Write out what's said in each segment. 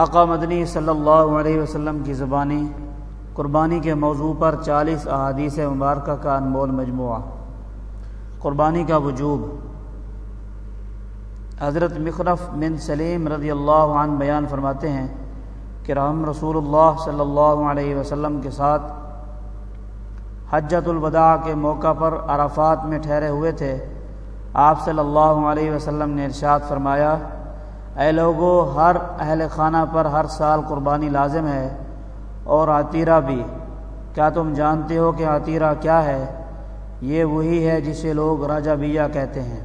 آقا مدنی صلی اللہ علیہ وسلم کی زبانی قربانی کے موضوع پر چالیس احادیث مبارکہ کا انمول مجموعہ۔ قربانی کا وجوب۔ حضرت مخرف بن سلیم رضی اللہ عنہ بیان فرماتے ہیں کہ رحم رسول اللہ صلی اللہ علیہ وسلم کے ساتھ حجت الوداع کے موقع پر عرفات میں ٹھہرے ہوئے تھے۔ آپ صلی اللہ علیہ وسلم نے ارشاد فرمایا اے لوگو، ہر اہل خانہ پر ہر سال قربانی لازم ہے اور عطیرہ بھی۔ کیا تم جانتے ہو کہ عطیرہ کیا ہے؟ یہ وہی ہے جسے لوگ راجہ بیا کہتے ہیں۔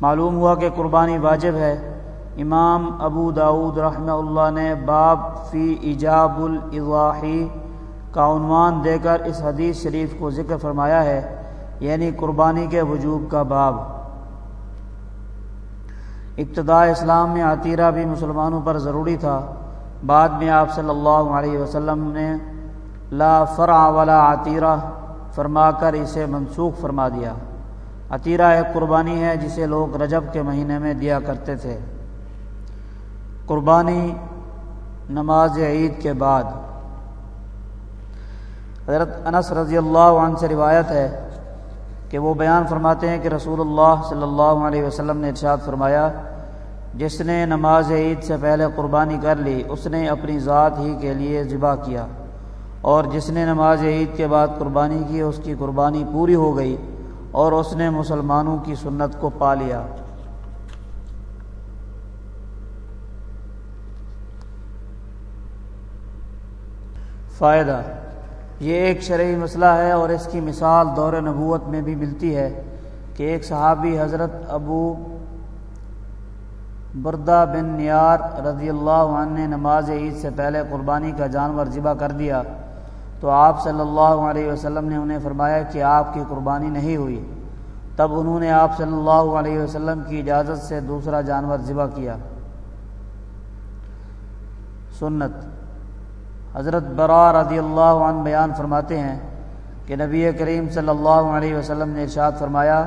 معلوم ہوا کہ قربانی واجب ہے۔ امام ابو داود رحمہ اللہ نے باب فی ایجاب الاضاحی کا عنوان دے کر اس حدیث شریف کو ذکر فرمایا ہے یعنی قربانی کے وجوب کا باب۔ ابتداء اسلام میں عطیرہ بھی مسلمانوں پر ضروری تھا۔ بعد میں آپ صلی اللہ علیہ وسلم نے لا فرع ولا عطیرہ فرما کر اسے منسوخ فرما دیا۔ عطیرہ ایک قربانی ہے جسے لوگ رجب کے مہینے میں دیا کرتے تھے۔ قربانی نماز عید کے بعد۔ حضرت انس رضی اللہ عنہ سے روایت ہے کہ وہ بیان فرماتے ہیں کہ رسول اللہ صلی اللہ علیہ وسلم نے ارشاد فرمایا، جس نے نماز عید سے پہلے قربانی کر لی، اس نے اپنی ذات ہی کے لیے ذبح کیا۔ اور جس نے نماز عید کے بعد قربانی کی، اس کی قربانی پوری ہو گئی اور اس نے مسلمانوں کی سنت کو پا لیا۔ فائدہ یہ ایک شرعی مسئلہ ہے اور اس کی مثال دور نبوت میں بھی ملتی ہے کہ ایک صحابی حضرت ابو بردہ بن نیار رضی اللہ عنہ نے نماز عید سے پہلے قربانی کا جانور ذبح کر دیا۔ تو آپ صلی اللہ علیہ وسلم نے انہیں فرمایا کہ آپ کی قربانی نہیں ہوئی۔ تب انہوں نے آپ صلی اللہ علیہ وسلم کی اجازت سے دوسرا جانور ذبح کیا۔ سنت۔ حضرت برا رضی اللہ عنہ بیان فرماتے ہیں کہ نبی کریم صلی اللہ علیہ وسلم نے ارشاد فرمایا،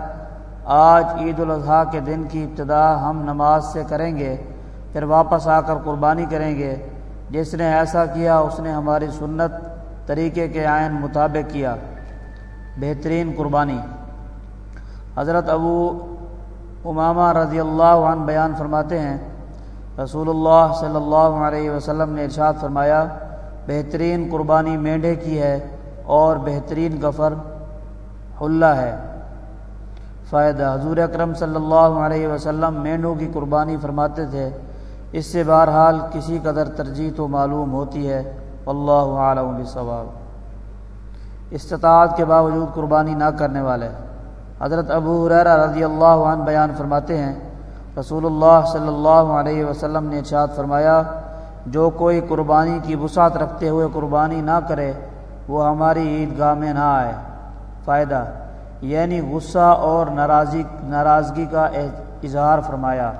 آج عید الاضحیٰ کے دن کی ابتدا ہم نماز سے کریں گے، پھر واپس آ کر قربانی کریں گے۔ جس نے ایسا کیا، اس نے ہماری سنت طریقے کے آئین مطابق کیا۔ بہترین قربانی۔ حضرت ابو امامہ رضی اللہ عنہ بیان فرماتے ہیں، رسول اللہ صلی اللہ علیہ وسلم نے ارشاد فرمایا بہترین قربانی مینڈے کی ہے اور بہترین گفر حلہ ہے۔ فائدہ، حضور اکرم صلی اللہ علیہ وسلم مینڈوں کی قربانی فرماتے تھے۔ اس سے بہرحال کسی قدر ترجیح تو معلوم ہوتی ہے۔ اللہ عالم بصواب۔ استطاعت کے باوجود قربانی نہ کرنے والے۔ حضرت ابو حریرہ رضی اللہ عنہ بیان فرماتے ہیں، رسول اللہ صلی اللہ علیہ وسلم نے ارشاد فرمایا جو کوئی قربانی کی وسعت رکھتے ہوئے قربانی نہ کرے، وہ ہماری عیدگاہ میں نہ آئے۔ فائدہ یعنی غصہ اور ناراضی، ناراضگی کا اظہار فرمایا۔